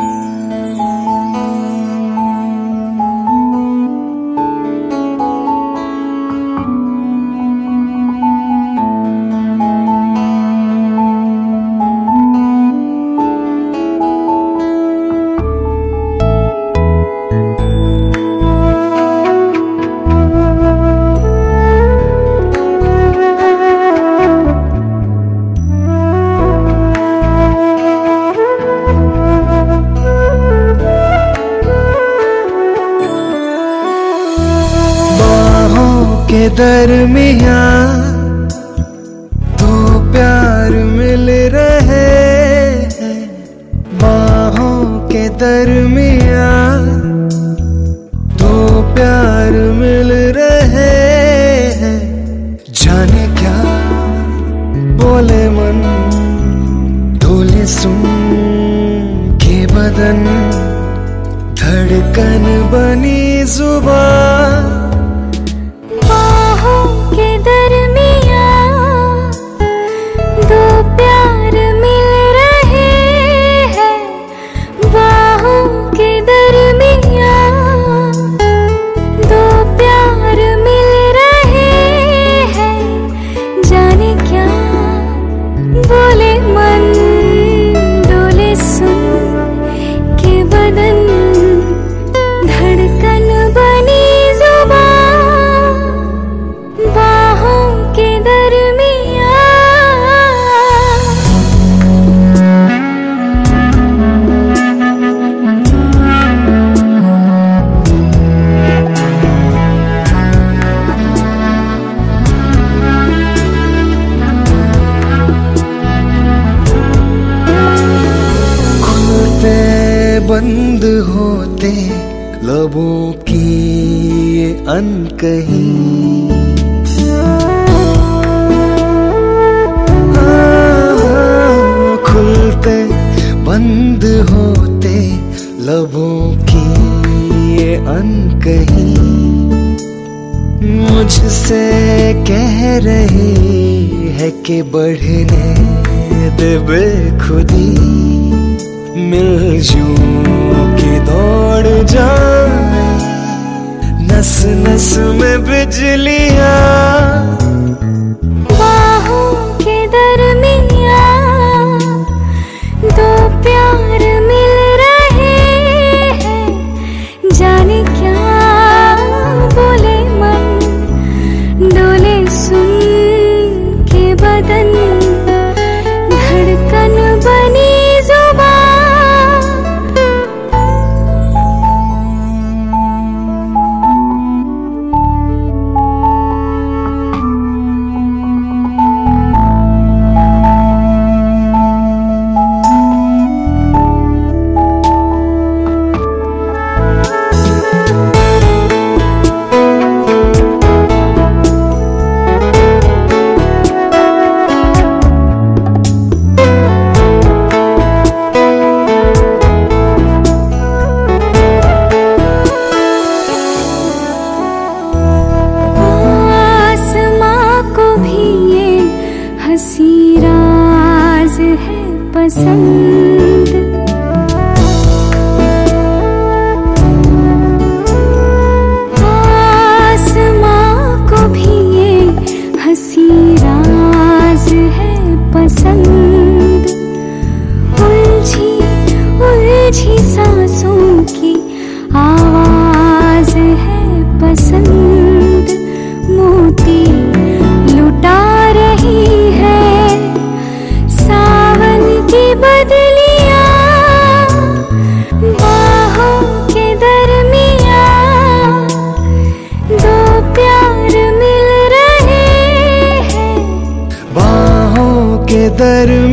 के दरमिया दो प्यार मिल रहे बाहों के दरमिया दो प्यार मिल रहे जाने क्या बोले मन ढोले सुन के बदन, धड़कन बनी ज़ुबान। बंद होते लबों की ये अनकही। खुलते बंद होते लबों की ये अनकही। मुझसे कह रही है कि बढ़ने दे बेखुदी। मिलजू की दौड़ जाए नस नस में बिजलियाँ। पसंद मोती लुटा रही है। सावन की बदलिया, बाहों के दरमिया दो प्यार मिल रहे हैं। बाहों के दरमिया